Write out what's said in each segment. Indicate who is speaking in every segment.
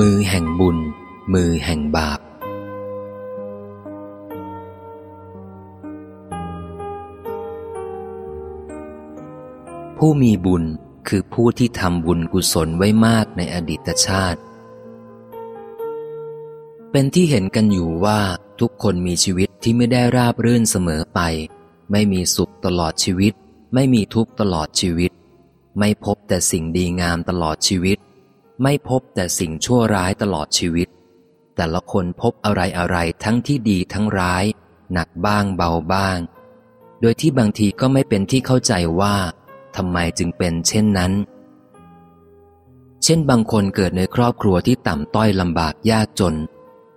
Speaker 1: มือแห่งบุญ มือแห่งบาป ผู้มีบุญคือผู้ที่ทำบุญกุศลไว้มากในอดีตชาติ เป็นที่เห็นกันอยู่ว่าทุกคนมีชีวิตที่ไม่ได้ราบรื่นเสมอไป ไม่มีสุขตลอดชีวิต ไม่มีทุกข์ตลอดชีวิต ไม่พบแต่สิ่งดีงามตลอดชีวิต ไม่พบแต่สิ่งชั่วร้ายตลอดชีวิต แต่ละคนพบอะไรอะไรทั้งที่ดีทั้งร้าย หนักบ้างเบาบ้าง โดยที่บางทีก็ไม่เป็นที่เข้าใจว่าทำไมจึงเป็นเช่นนั้น เช่นบางคนเกิดในครอบครัวที่ต่ำต้อยลำบากยากจน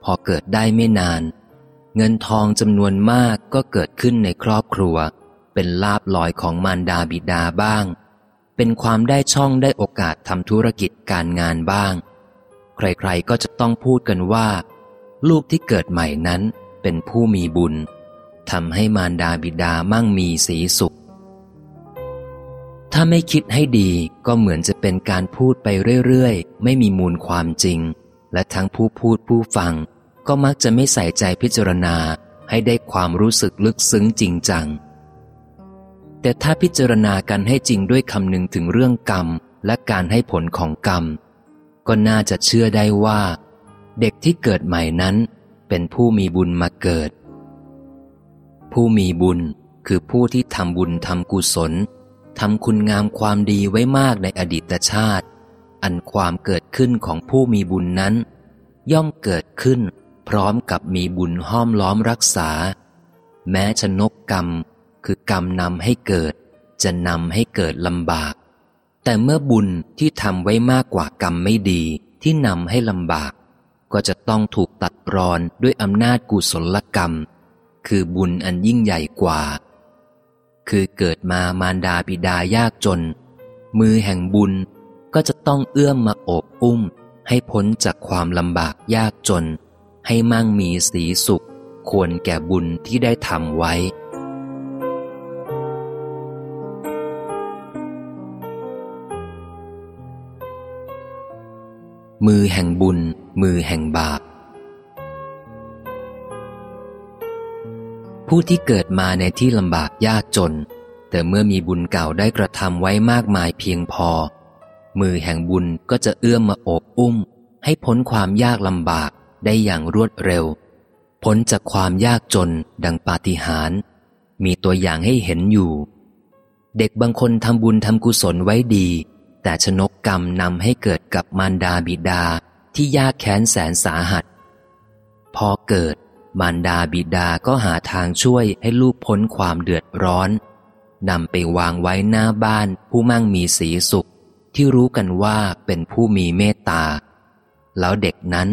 Speaker 1: พอเกิดได้ไม่นาน เงินทองจำนวนมากก็เกิดขึ้นในครอบครัว เป็นลาบลอยของมารดาบิดาบ้าง เป็นความได้ช่องได้โอกาสทำธุรกิจการงานบ้าง ใครๆก็จะต้องพูดกันว่า ลูกที่เกิดใหม่นั้นเป็นผู้มีบุญทำให้มารดาบิดามั่งมีสีสุข ถ้าไม่คิดให้ดีก็เหมือนจะเป็นการพูดไปเรื่อยๆ ไม่มีมูลความจริง และทั้งผู้พูดผู้ฟัง ก็มักจะไม่ใส่ใจพิจารณาให้ได้ความรู้สึกลึกซึ้งจริงจัง แต่ถ้าพิจารณากันให้จริงด้วยคำนึงถึงเรื่องกรรมและการให้ผลของกรรม ก็น่าจะเชื่อได้ว่า เด็กที่เกิดใหม่นั้น เป็นผู้มีบุญมาเกิด ผู้มีบุญคือผู้ที่ทำบุญทำกุศลทำคุณงามความดีไว้มากในอดีตชาติ อันความเกิดขึ้นของผู้มีบุญนั้น ย่อมเกิดขึ้น พร้อมกับมีบุญห้อมล้อมรักษา แม้ชนกกรรม คือกรรมนำให้เกิด จะนำให้เกิดลำบาก แต่เมื่อบุญที่ทำไว้มากกว่ากรรมไม่ดีที่นำให้ลำบาก ก็จะต้องถูกตัดรอนด้วยอำนาจกุศลกรรม คือบุญอันยิ่งใหญ่กว่า คือเกิดมามารดาบิดายากจน มือแห่งบุญก็จะต้องเอื้อมมาโอบอุ้ม ให้พ้นจากความลำบากยากจน ให้มั่งมีสีสุข ควรแก่บุญที่ได้ทำไว้ มือแห่งบุญ มือแห่งบาป ผู้ที่เกิดมาในที่ลำบากยากจน แต่เมื่อมีบุญเก่าได้กระทำไว้มากมายเพียงพอ มือแห่งบุญก็จะเอื้อมมาโอบอุ้ม ให้พ้นความยากลำบากได้อย่างรวดเร็ว พ้นจากความยากจนดังปาฏิหาริย์มีตัวอย่างให้เห็นอยู่ เด็กบางคนทำบุญทำกุศลไว้ดี แต่ชนกกรรมนำให้เกิดกับมารดาบิดาที่ยากแค้นแสนสาหัส พอเกิดมารดาบิดาก็หาทางช่วยให้ลูกพ้นความเดือดร้อนนำไปวางไว้หน้าบ้านผู้มั่งมีสีสุข ที่รู้กันว่าเป็นผู้มีเมตตา แล้วเด็กนั้น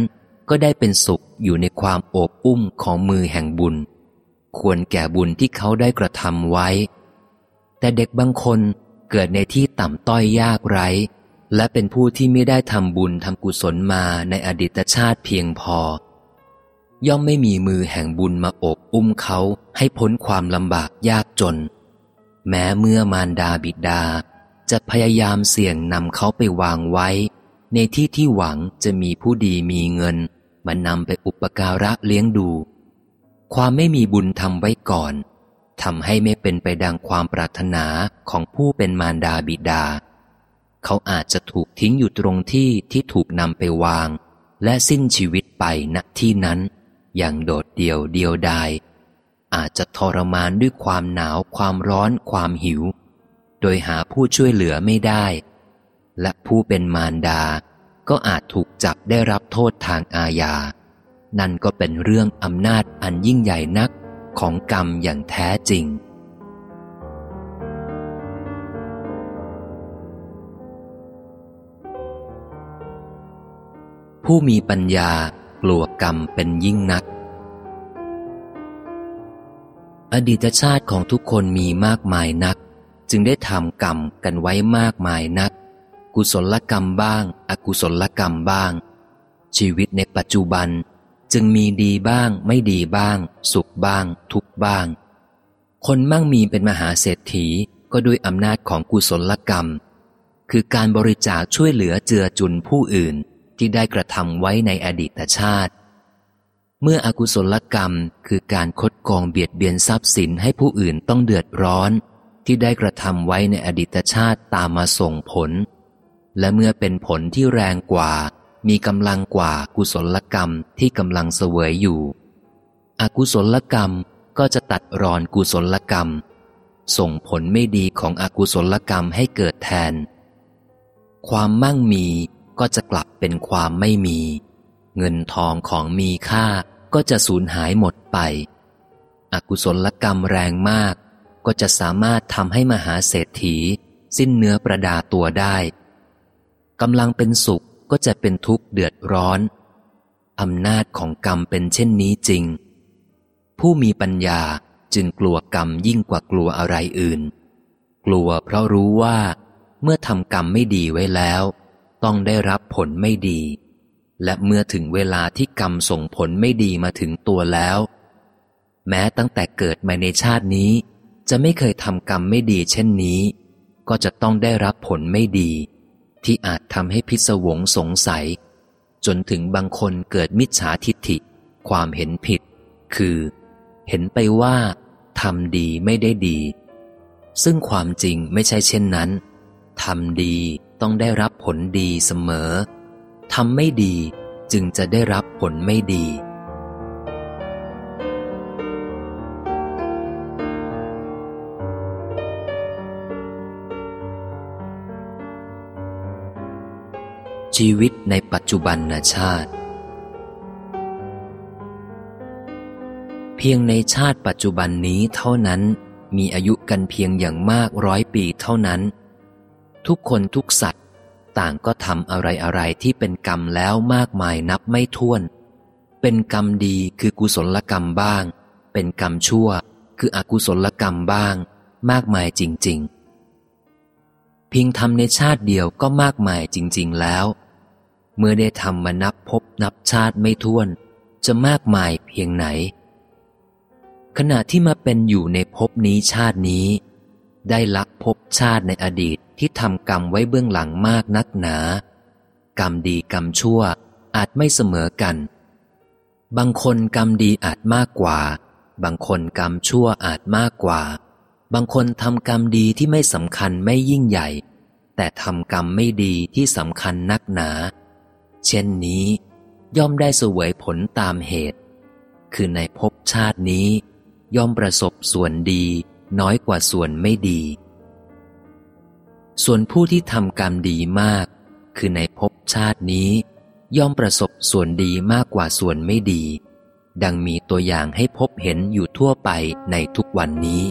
Speaker 1: ก็ได้เป็นสุขอยู่ในความโอบอุ้มของมือแห่งบุญ ควรแก่บุญที่เขาได้กระทำไว้ แต่เด็กบางคน เกิดในที่ต่ำต้อยยากไร้ และเป็นผู้ที่ไม่ได้ทำบุญทำกุศลมาในอดีตชาติเพียงพอ ย่อมไม่มีมือแห่งบุญมาอบอุ้มเขาให้พ้นความลำบากยากจน แม้เมื่อมารดาบิดา จะพยายามเสี่ยงนำเขาไปวางไว้ ในที่ที่หวังจะมีผู้ดีมีเงินมานำไปอุปการะเลี้ยงดู ความไม่มีบุญทำไว้ก่อน ทำให้ไม่เป็นไปดังความปรารถนาของผู้เป็นมารดาบิดา เขาอาจจะถูกทิ้งอยู่ตรงที่ที่ถูกนำไปวาง และสิ้นชีวิตไปณที่นั้น อย่างโดดเดี่ยวเดียวดาย อาจจะทรมานด้วยความหนาวความร้อนความหิว โดยหาผู้ช่วยเหลือไม่ได้ และผู้เป็นมารดา ก็อาจถูกจับได้รับโทษทางอาญา นั่นก็เป็นเรื่องอำนาจอันยิ่งใหญ่นัก ของกรรมอย่างแท้จริง ผู้มีปัญญากลัวกรรมเป็นยิ่งนัก อดีตชาติของทุกคนมีมากมายนัก จึงได้ทำกรรมกันไว้มากมายนัก กุศลกรรมบ้าง อกุศลกรรมบ้าง ชีวิตในปัจจุบัน จึงมีดีบ้าง ไม่ดีบ้าง สุขบ้าง ทุกบ้าง คนมั่งมีเป็นมหาเศรษฐีก็ด้วยอำนาจของกุศลกรรม คือการบริจาคช่วยเหลือเจือจุนผู้อื่นที่ได้กระทำไว้ในอดีตชาติ เมื่ออกุศลกรรมคือการคดกองเบียดเบียนทรัพย์สินให้ผู้อื่นต้องเดือดร้อน ที่ได้กระทำไว้ในอดีตชาติตามมาส่งผล และเมื่อเป็นผลที่แรงกว่า มีกำลังกว่ากุศลกรรมที่กำลังเสวยอยู่ อกุศลกรรมก็จะตัดรอนกุศลกรรม ส่งผลไม่ดีของอกุศลกรรมให้เกิดแทน ความมั่งมีก็จะกลับเป็นความไม่มี เงินทองของมีค่าก็จะสูญหายหมดไป อกุศลกรรมแรงมาก ก็จะสามารถทำให้มหาเศรษฐี สิ้นเนื้อประดาตัวได้กำลังเป็นสุข ก็จะเป็นทุกข์เดือดร้อน อำนาจของกรรมเป็นเช่นนี้จริง ผู้มีปัญญาจึงกลัวกรรมยิ่งกว่ากลัวอะไรอื่น กลัวเพราะรู้ว่า เมื่อทำกรรมไม่ดีไว้แล้ว ต้องได้รับผลไม่ดี และเมื่อถึงเวลาที่กรรมส่งผลไม่ดีมาถึงตัวแล้ว แม้ตั้งแต่เกิดมาในชาตินี้ จะไม่เคยทำกรรมไม่ดีเช่นนี้ ก็จะต้องได้รับผลไม่ดี ที่อาจทำให้พิศวงสงสัย จนถึงบางคนเกิดมิจฉาทิฏฐิ ความเห็นผิด คือ เห็นไปว่าทำดีไม่ได้ดี ซึ่งความจริงไม่ใช่เช่นนั้นทำดีต้องได้รับผลดีเสมอทำไม่ดีจึงจะได้รับผลไม่ดี ชีวิตในปัจจุบันชาติ เพียงในชาติปัจจุบันนี้เท่านั้น มีอายุกันเพียงอย่างมากร้อยปีเท่านั้น ทุกคนทุกสัตว์ต่างก็ทำอะไรอะไรที่เป็นกรรมแล้วมากมายนับไม่ถ้วน เป็นกรรมดีคือกุศลกรรมบ้าง เป็นกรรมชั่ว คืออกุศลกรรมบ้าง มากมายจริง ๆ เพียงทำในชาติเดียวก็มากมายจริง ๆ แล้ว เมื่อได้ทำมานับพบนับชาติไม่ถ้วน จะมากมายเพียงไหน ขณะที่มาเป็นอยู่ในภพนี้ชาตินี้ ได้ลักภพชาติในอดีตที่ทำกรรมไว้เบื้องหลังมากนักหนา กรรมดีกรรมชั่วอาจไม่เสมอกัน บางคนกรรมดีอาจมากกว่า บางคนกรรมชั่วอาจมากกว่า บางคนทำกรรมดีที่ไม่สำคัญไม่ยิ่งใหญ่ แต่ทำกรรมไม่ดีที่สำคัญนักหนา เช่นนี้ ย่อมได้สวยผลตามเหตุ คือในภพชาตินี้ ย่อมประสบส่วนดีน้อยกว่าส่วนไม่ดี ส่วนผู้ที่ทำกรรมดีมาก คือในภพชาตินี้ ย่อมประสบส่วนดีมากกว่าส่วนไม่ดี ดังมีตัวอย่างให้พบเห็นอยู่ทั่วไปในทุกวันนี้